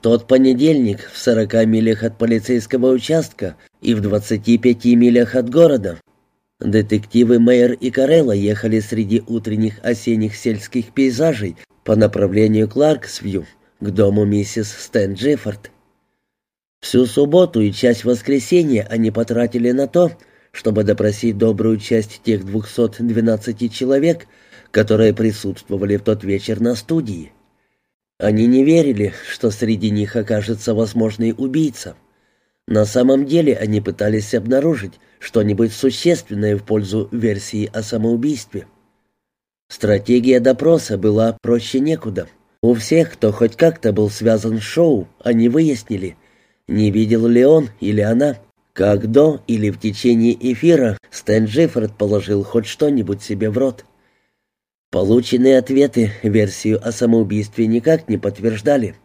тот понедельник в 40 милях от полицейского участка и в 25 милях от города детективы Мэйер и Карелла ехали среди утренних осенних сельских пейзажей по направлению Кларксвью к дому миссис Стэн Джеффорд. Всю субботу и часть воскресенья они потратили на то, чтобы допросить добрую часть тех 212 человек, которые присутствовали в тот вечер на студии. Они не верили, что среди них окажется возможный убийца. На самом деле они пытались обнаружить что-нибудь существенное в пользу версии о самоубийстве. Стратегия допроса была проще некуда. У всех, кто хоть как-то был связан с шоу, они выяснили, не видел ли он или она, как до или в течение эфира Стэн Джеффорд положил хоть что-нибудь себе в рот. Полученные ответы версию о самоубийстве никак не подтверждали.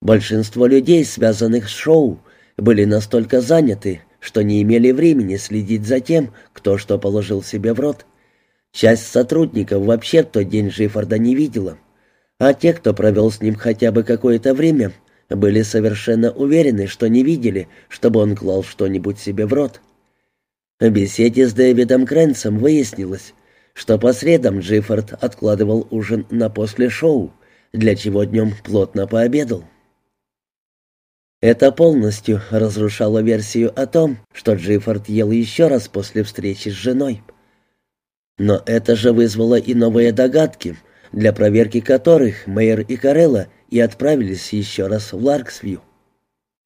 Большинство людей, связанных с шоу, были настолько заняты, что не имели времени следить за тем, кто что положил себе в рот. Часть сотрудников вообще в тот день Жифорда не видела, а те, кто провел с ним хотя бы какое-то время, были совершенно уверены, что не видели, чтобы он клал что-нибудь себе в рот. В беседе с Дэвидом Крэнсом выяснилось, что по средам Джиффорд откладывал ужин на после шоу, для чего днем плотно пообедал. Это полностью разрушало версию о том, что Джиффорд ел еще раз после встречи с женой. Но это же вызвало и новые догадки, для проверки которых Мэйр и Карелла и отправились еще раз в Ларксвью.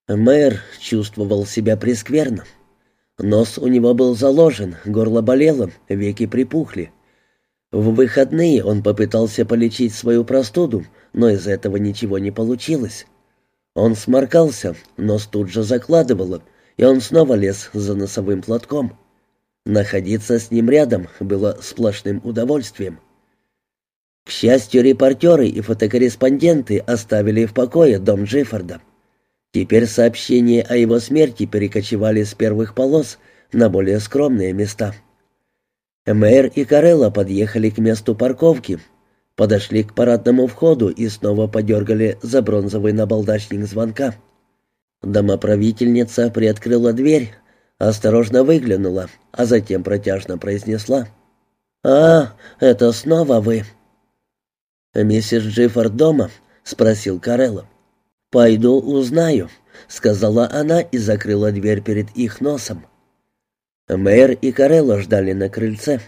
Мэр чувствовал себя прескверно. Нос у него был заложен, горло болело, веки припухли. В выходные он попытался полечить свою простуду, но из этого ничего не получилось. Он сморкался, нос тут же закладывало, и он снова лез за носовым платком. Находиться с ним рядом было сплошным удовольствием. К счастью, репортеры и фотокорреспонденты оставили в покое дом Джиффорда. Теперь сообщения о его смерти перекочевали с первых полос на более скромные места. Мэр и Карелла подъехали к месту парковки, подошли к парадному входу и снова подергали за бронзовый набалдачник звонка. Домоправительница приоткрыла дверь, осторожно выглянула, а затем протяжно произнесла. «А, это снова вы!» «Миссис Джиффорд дома?» — спросил Карелла. «Пойду узнаю», — сказала она и закрыла дверь перед их носом. Мэр и Карелла ждали на крыльце.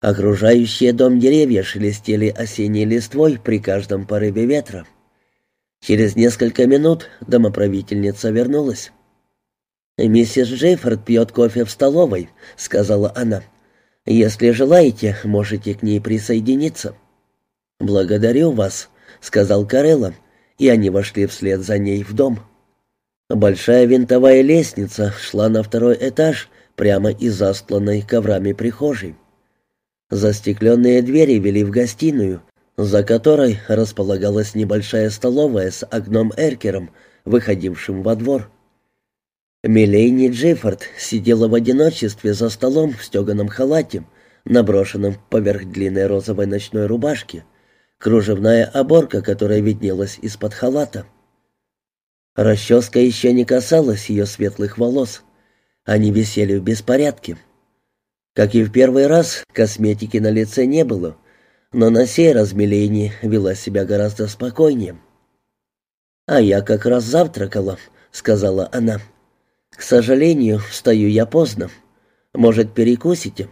Окружающие дом деревья шелестели осенней листвой при каждом порыве ветра. Через несколько минут домоправительница вернулась. «Миссис Джейфорд пьет кофе в столовой», — сказала она. «Если желаете, можете к ней присоединиться». «Благодарю вас», — сказал Карелла, и они вошли вслед за ней в дом. Большая винтовая лестница шла на второй этаж прямо из застланной коврами прихожей. Застекленные двери вели в гостиную, за которой располагалась небольшая столовая с окном-эркером, выходившим во двор. Милейни Джеффорд сидела в одиночестве за столом в стеганом халате, наброшенном поверх длинной розовой ночной рубашки, кружевная оборка, которая виднелась из-под халата. Расческа еще не касалась ее светлых волос. Они висели в беспорядке. Как и в первый раз, косметики на лице не было, но на сей раз Милени вела себя гораздо спокойнее. «А я как раз завтракала», — сказала она. «К сожалению, встаю я поздно. Может, перекусите?»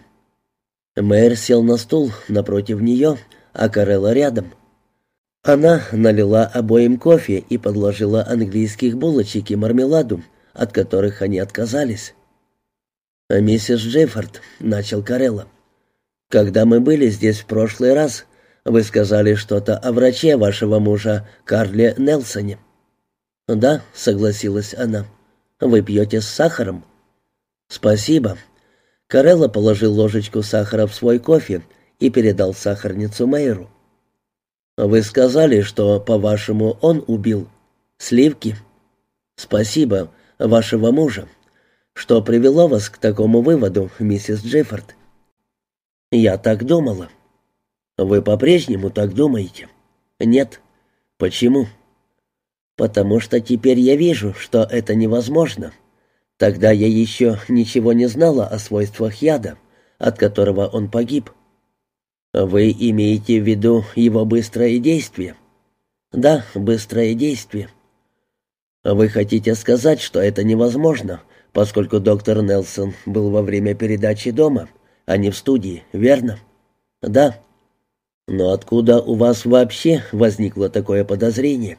Мэр сел на стул напротив нее, а Карелла рядом. Она налила обоим кофе и подложила английских булочек и мармеладу, от которых они отказались. «А «Миссис Джеффорд», — начал Карелла, — «когда мы были здесь в прошлый раз, вы сказали что-то о враче вашего мужа Карле Нелсоне». «Да», — согласилась она, — «вы пьете с сахаром?» «Спасибо». Карелла положил ложечку сахара в свой кофе и передал сахарницу Мэйру. «Вы сказали, что, по-вашему, он убил сливки?» «Спасибо, вашего мужа. Что привело вас к такому выводу, миссис Джеффорд?» «Я так думала». «Вы по-прежнему так думаете?» «Нет». «Почему?» «Потому что теперь я вижу, что это невозможно. Тогда я еще ничего не знала о свойствах яда, от которого он погиб». «Вы имеете в виду его быстрое действие?» «Да, быстрое действие». «Вы хотите сказать, что это невозможно, поскольку доктор Нелсон был во время передачи дома, а не в студии, верно?» «Да». «Но откуда у вас вообще возникло такое подозрение?»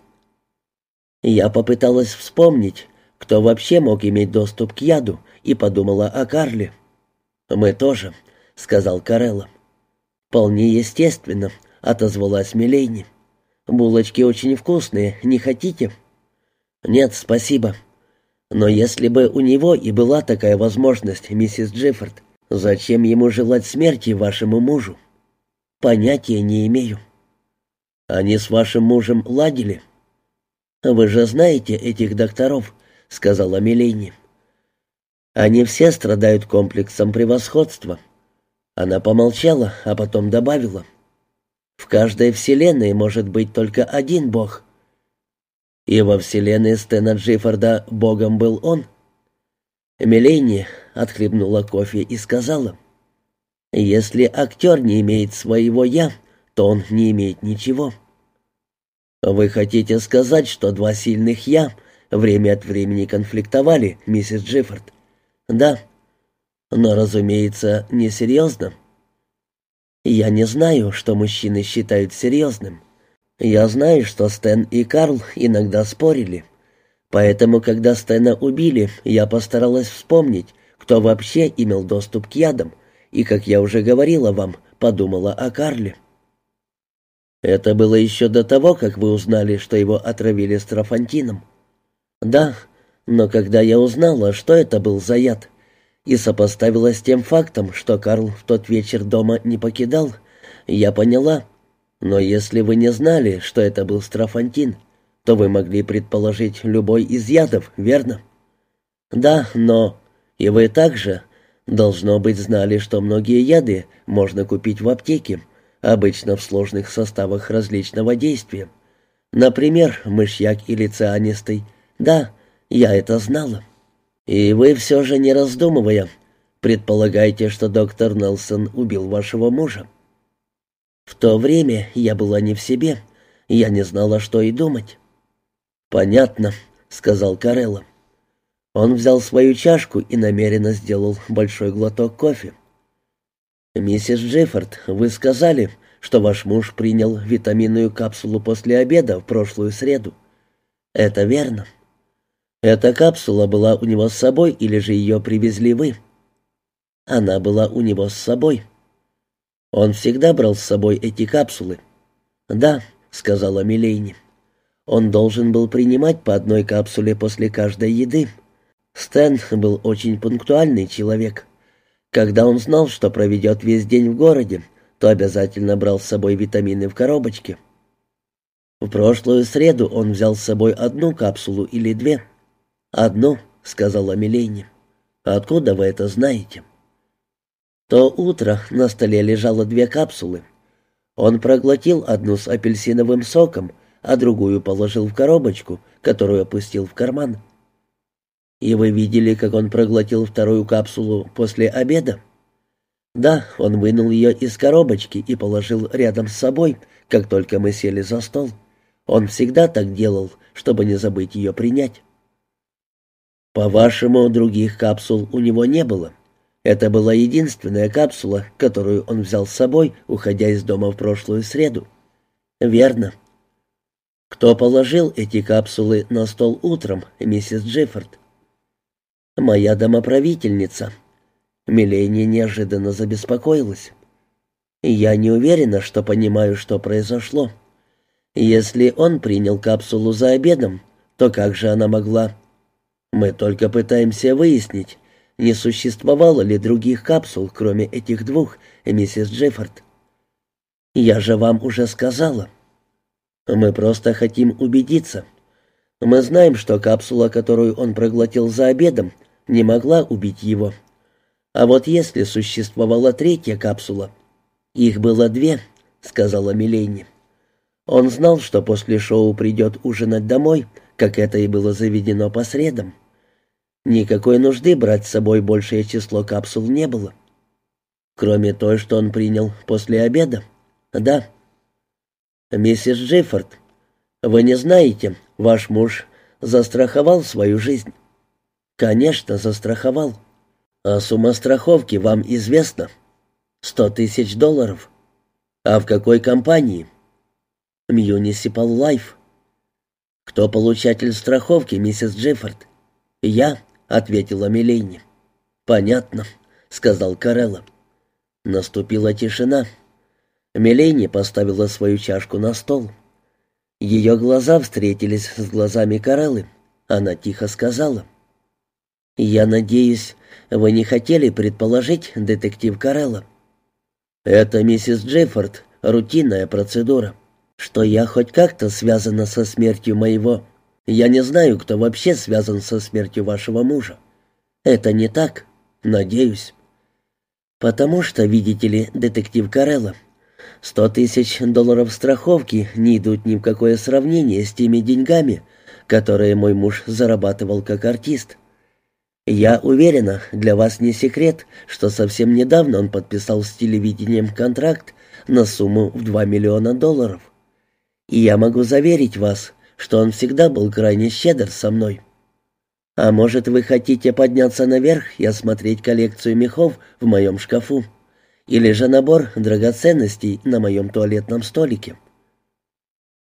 Я попыталась вспомнить, кто вообще мог иметь доступ к яду, и подумала о Карле. «Мы тоже», — сказал Карелла. «Вполне естественно», — отозвалась Милейни. «Булочки очень вкусные, не хотите?» «Нет, спасибо. Но если бы у него и была такая возможность, миссис Джеффорд, зачем ему желать смерти вашему мужу?» «Понятия не имею». «Они с вашим мужем ладили?» «Вы же знаете этих докторов», — сказала Милейни. «Они все страдают комплексом превосходства». Она помолчала, а потом добавила. «В каждой вселенной может быть только один бог». «И во вселенной Стэна Джиффорда богом был он?» Милейни отхлебнула кофе и сказала. «Если актер не имеет своего «я», то он не имеет ничего». «Вы хотите сказать, что два сильных «я» время от времени конфликтовали, миссис Джиффорд?» «Да». Но, разумеется, несерьезно. Я не знаю, что мужчины считают серьезным. Я знаю, что Стэн и Карл иногда спорили. Поэтому, когда Стэна убили, я постаралась вспомнить, кто вообще имел доступ к ядам, и, как я уже говорила вам, подумала о Карле. Это было еще до того, как вы узнали, что его отравили строфантином. Да, но когда я узнала, что это был за яд, и сопоставила с тем фактом, что Карл в тот вечер дома не покидал, я поняла. Но если вы не знали, что это был строфантин, то вы могли предположить любой из ядов, верно? Да, но... И вы также, должно быть, знали, что многие яды можно купить в аптеке, обычно в сложных составах различного действия. Например, мышьяк или цианистый. Да, я это знала. И вы все же, не раздумывая, предполагаете, что доктор Нелсон убил вашего мужа. В то время я была не в себе, я не знала, что и думать. «Понятно», — сказал Карелла. Он взял свою чашку и намеренно сделал большой глоток кофе. «Миссис Джеффорд, вы сказали, что ваш муж принял витаминную капсулу после обеда в прошлую среду. Это верно?» «Эта капсула была у него с собой или же ее привезли вы?» «Она была у него с собой». «Он всегда брал с собой эти капсулы?» «Да», — сказала Милейни. «Он должен был принимать по одной капсуле после каждой еды. Стэн был очень пунктуальный человек». Когда он знал, что проведет весь день в городе, то обязательно брал с собой витамины в коробочке. В прошлую среду он взял с собой одну капсулу или две. «Одну», — сказала Милейни. «Откуда вы это знаете?» То утро на столе лежало две капсулы. Он проглотил одну с апельсиновым соком, а другую положил в коробочку, которую опустил в карман. «И вы видели, как он проглотил вторую капсулу после обеда?» «Да, он вынул ее из коробочки и положил рядом с собой, как только мы сели за стол. Он всегда так делал, чтобы не забыть ее принять». «По-вашему, других капсул у него не было?» Это была единственная капсула, которую он взял с собой, уходя из дома в прошлую среду. «Верно». «Кто положил эти капсулы на стол утром, миссис Джеффорд?» «Моя домоправительница». Милени неожиданно забеспокоилась. «Я не уверена, что понимаю, что произошло. Если он принял капсулу за обедом, то как же она могла...» «Мы только пытаемся выяснить, не существовало ли других капсул, кроме этих двух, миссис Джеффорд». «Я же вам уже сказала». «Мы просто хотим убедиться. Мы знаем, что капсула, которую он проглотил за обедом, — не могла убить его. А вот если существовала третья капсула... «Их было две», — сказала Милейни. Он знал, что после шоу придет ужинать домой, как это и было заведено по средам. Никакой нужды брать с собой большее число капсул не было. Кроме той, что он принял после обеда. Да. Миссис Джиффорд, вы не знаете, ваш муж застраховал свою жизнь. Конечно, застраховал. А сумма страховки вам известна? Сто тысяч долларов. А в какой компании? Municipal Life. Кто получатель страховки, миссис Джеффорд? Я, ответила Милейни. Понятно, сказал Карелла. Наступила тишина. Милейни поставила свою чашку на стол. Ее глаза встретились с глазами Кареллы. Она тихо сказала. «Я надеюсь, вы не хотели предположить, детектив Карелла?» «Это миссис Джеффорд, рутинная процедура. Что я хоть как-то связана со смертью моего... Я не знаю, кто вообще связан со смертью вашего мужа. Это не так, надеюсь. Потому что, видите ли, детектив Карелла, сто тысяч долларов страховки не идут ни в какое сравнение с теми деньгами, которые мой муж зарабатывал как артист. Я уверена, для вас не секрет, что совсем недавно он подписал с телевидением контракт на сумму в 2 миллиона долларов. И я могу заверить вас, что он всегда был крайне щедр со мной. А может, вы хотите подняться наверх и осмотреть коллекцию мехов в моем шкафу? Или же набор драгоценностей на моем туалетном столике?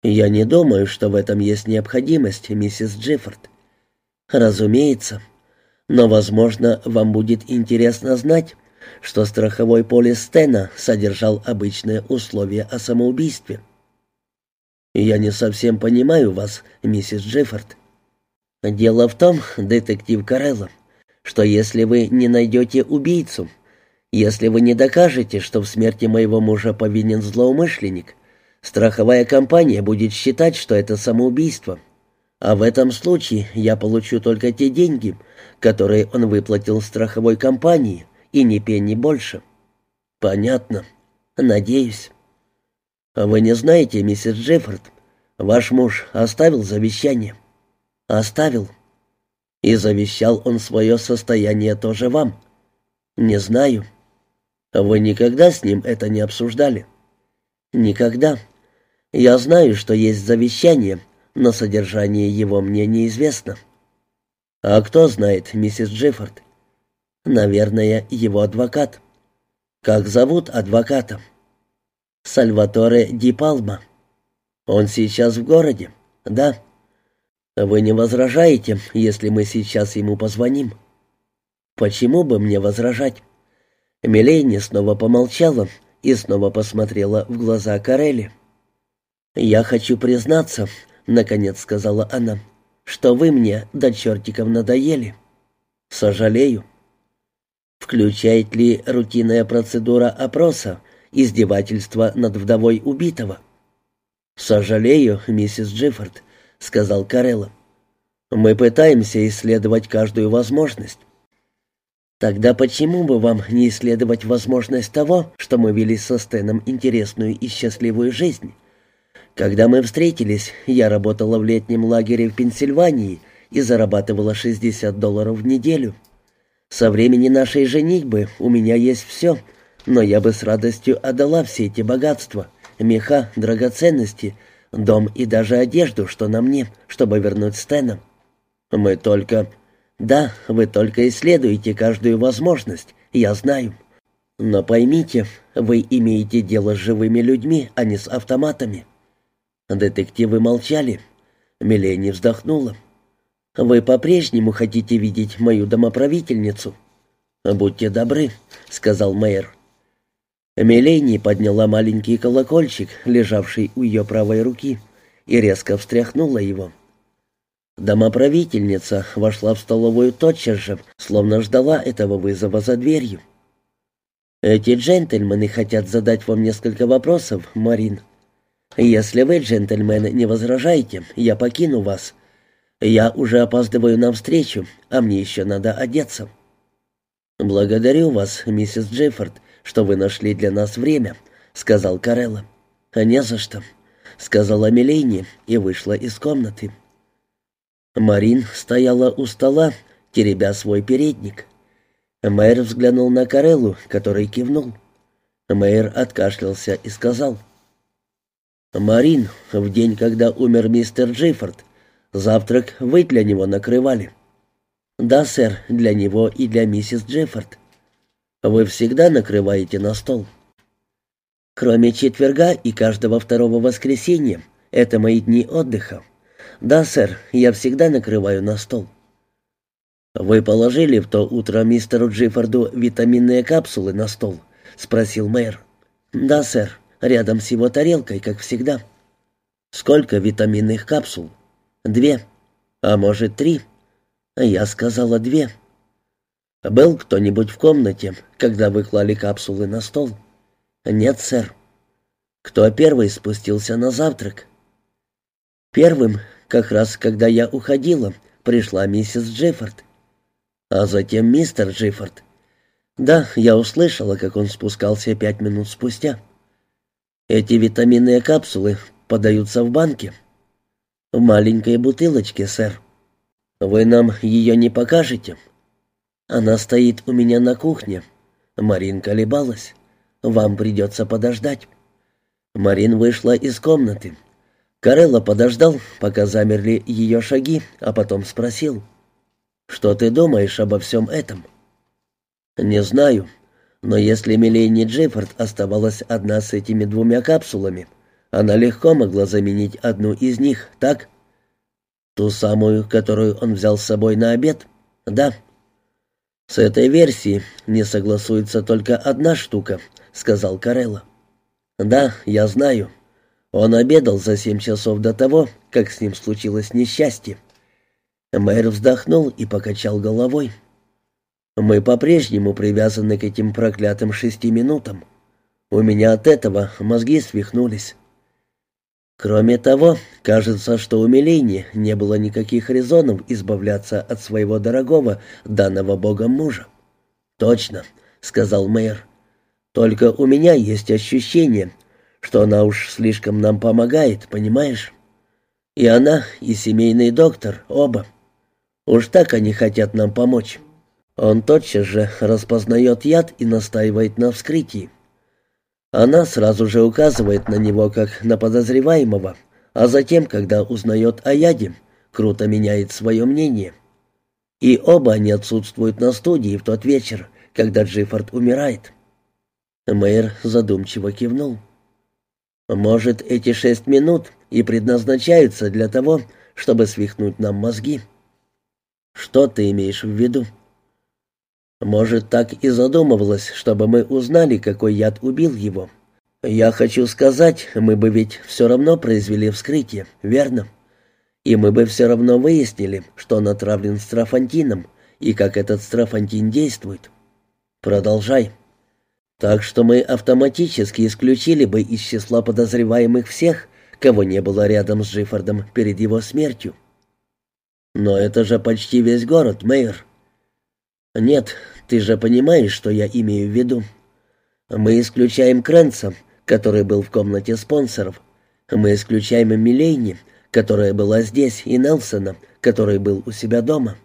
Я не думаю, что в этом есть необходимость, миссис Джеффорд. Разумеется. Но, возможно, вам будет интересно знать, что страховой полис Стена содержал обычные условия о самоубийстве. «Я не совсем понимаю вас, миссис Джеффорд. Дело в том, детектив Карелло, что если вы не найдете убийцу, если вы не докажете, что в смерти моего мужа повинен злоумышленник, страховая компания будет считать, что это самоубийство. А в этом случае я получу только те деньги, которые он выплатил страховой компании, и ни пенни больше. Понятно. Надеюсь. Вы не знаете, миссис Джеффорд, ваш муж оставил завещание? Оставил. И завещал он свое состояние тоже вам? Не знаю. Вы никогда с ним это не обсуждали? Никогда. Я знаю, что есть завещание, но содержание его мне неизвестно. А кто знает, миссис Джеффорд? Наверное, его адвокат. Как зовут адвоката? Сальваторе Ди Палма. Он сейчас в городе? Да. Вы не возражаете, если мы сейчас ему позвоним? Почему бы мне возражать? Милейни снова помолчала и снова посмотрела в глаза Карели. «Я хочу признаться», — наконец сказала она, — что вы мне до чертиков надоели. Сожалею. Включает ли рутинная процедура опроса издевательство над вдовой убитого? «Сожалею, миссис Джиффорд», — сказал Карелла. «Мы пытаемся исследовать каждую возможность». «Тогда почему бы вам не исследовать возможность того, что мы вели со Стеном интересную и счастливую жизнь?» Когда мы встретились, я работала в летнем лагере в Пенсильвании и зарабатывала 60 долларов в неделю. Со времени нашей женитьбы у меня есть все, но я бы с радостью отдала все эти богатства, меха, драгоценности, дом и даже одежду, что на мне, чтобы вернуть Стэна. Мы только... Да, вы только исследуете каждую возможность, я знаю. Но поймите, вы имеете дело с живыми людьми, а не с автоматами. Детективы молчали. Милени вздохнула. «Вы по-прежнему хотите видеть мою домоправительницу?» «Будьте добры», — сказал мэр. Милени подняла маленький колокольчик, лежавший у ее правой руки, и резко встряхнула его. Домоправительница вошла в столовую тотчас же, словно ждала этого вызова за дверью. «Эти джентльмены хотят задать вам несколько вопросов, Марин», «Если вы, джентльмены, не возражаете, я покину вас. Я уже опаздываю на встречу, а мне еще надо одеться». «Благодарю вас, миссис Джеффорд, что вы нашли для нас время», — сказал Карелла. «Не за что», — сказала Милейни и вышла из комнаты. Марин стояла у стола, теребя свой передник. Мэр взглянул на Кареллу, который кивнул. Мэр откашлялся и сказал. «Марин, в день, когда умер мистер Джиффорд, завтрак вы для него накрывали?» «Да, сэр, для него и для миссис Джиффорд». «Вы всегда накрываете на стол?» «Кроме четверга и каждого второго воскресенья. Это мои дни отдыха. Да, сэр, я всегда накрываю на стол». «Вы положили в то утро мистеру Джиффорду витаминные капсулы на стол?» — спросил мэр. «Да, сэр, рядом с его тарелкой, как всегда». «Сколько витаминных капсул?» «Две. А может, три?» «Я сказала две». «Был кто-нибудь в комнате, когда вы клали капсулы на стол?» «Нет, сэр». «Кто первый спустился на завтрак?» «Первым, как раз когда я уходила, пришла миссис Джеффорд а затем мистер Джиффорд. Да, я услышала, как он спускался пять минут спустя. Эти витаминные капсулы подаются в банке. В маленькой бутылочке, сэр. Вы нам ее не покажете? Она стоит у меня на кухне. Марин колебалась. Вам придется подождать. Марин вышла из комнаты. Карелла подождал, пока замерли ее шаги, а потом спросил — что ты думаешь обо всем этом?» «Не знаю. Но если Милейни Джеффорд оставалась одна с этими двумя капсулами, она легко могла заменить одну из них, так?» «Ту самую, которую он взял с собой на обед?» «Да». «С этой версией не согласуется только одна штука», — сказал Карелла. «Да, я знаю. Он обедал за семь часов до того, как с ним случилось несчастье. Мэр вздохнул и покачал головой. «Мы по-прежнему привязаны к этим проклятым шести минутам. У меня от этого мозги свихнулись. Кроме того, кажется, что у Мелини не было никаких резонов избавляться от своего дорогого, данного Богом мужа. «Точно», — сказал мэр. «Только у меня есть ощущение, что она уж слишком нам помогает, понимаешь? И она, и семейный доктор, оба. Уж так они хотят нам помочь. Он тотчас же распознает яд и настаивает на вскрытии. Она сразу же указывает на него как на подозреваемого, а затем, когда узнает о яде, круто меняет свое мнение. И оба они отсутствуют на студии в тот вечер, когда Джиффорд умирает. Мэйр задумчиво кивнул. «Может, эти шесть минут и предназначаются для того, чтобы свихнуть нам мозги». «Что ты имеешь в виду?» «Может, так и задумывалось, чтобы мы узнали, какой яд убил его. Я хочу сказать, мы бы ведь все равно произвели вскрытие, верно? И мы бы все равно выяснили, что он отравлен страфантином и как этот страфантин действует. Продолжай». Так что мы автоматически исключили бы из числа подозреваемых всех, кого не было рядом с Джиффордом перед его смертью. «Но это же почти весь город, мэр». «Нет, ты же понимаешь, что я имею в виду. Мы исключаем Крэнса, который был в комнате спонсоров. Мы исключаем Милейни, которая была здесь, и Нелсона, который был у себя дома».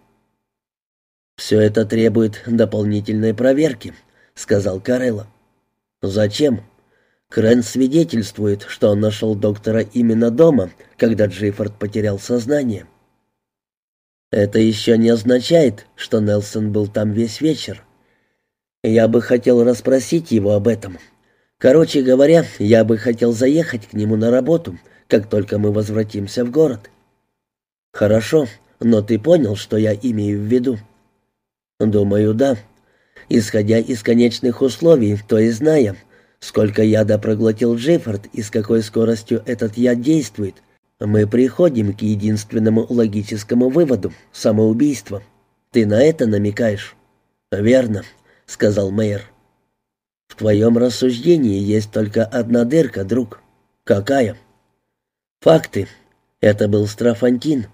«Все это требует дополнительной проверки», — сказал Карелла. «Зачем?» Крэн свидетельствует, что он нашел доктора именно дома, когда Джиффорд потерял сознание. Это еще не означает, что Нелсон был там весь вечер. Я бы хотел расспросить его об этом. Короче говоря, я бы хотел заехать к нему на работу, как только мы возвратимся в город. Хорошо, но ты понял, что я имею в виду? Думаю, да. Исходя из конечных условий, то и зная, сколько яда проглотил Джеффорд и с какой скоростью этот яд действует — мы приходим к единственному логическому выводу — самоубийство. Ты на это намекаешь? Верно, — сказал мэр. В твоем рассуждении есть только одна дырка, друг. Какая? Факты. Это был Страфантин.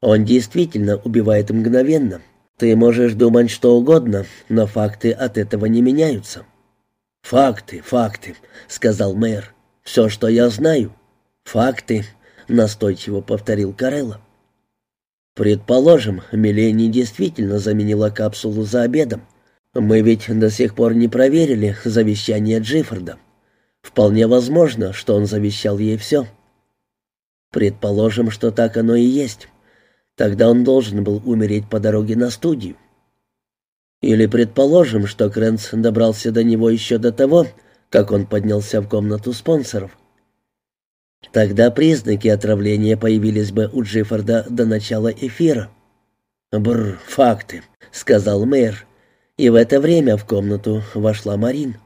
Он действительно убивает мгновенно. Ты можешь думать что угодно, но факты от этого не меняются. «Факты, факты», — сказал мэр. «Все, что я знаю. Факты», — настойчиво повторил Карелла. Предположим, Милени действительно заменила капсулу за обедом. Мы ведь до сих пор не проверили завещание Джиффорда. Вполне возможно, что он завещал ей все. Предположим, что так оно и есть. Тогда он должен был умереть по дороге на студию. Или предположим, что Крэнс добрался до него еще до того, как он поднялся в комнату спонсоров. Тогда признаки отравления появились бы у Джиффорда до начала эфира. «Бррр, факты», — сказал мэр. И в это время в комнату вошла Марин.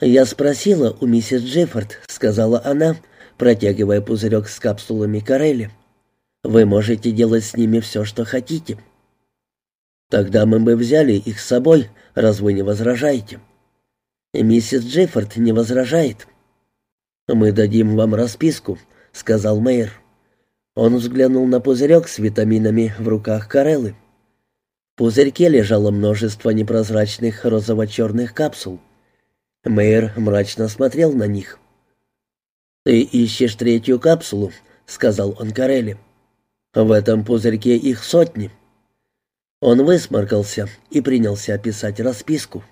«Я спросила у миссис Джеффорд», — сказала она, протягивая пузырек с капсулами Карелли. «Вы можете делать с ними все, что хотите». «Тогда мы бы взяли их с собой, раз вы не возражаете». «Миссис Джеффорд не возражает». «Мы дадим вам расписку», — сказал мэр. Он взглянул на пузырек с витаминами в руках Кареллы. В пузырьке лежало множество непрозрачных розово-черных капсул. Мэр мрачно смотрел на них. «Ты ищешь третью капсулу», — сказал он Карелли. «В этом пузырьке их сотни». Он высморкался и принялся писать расписку.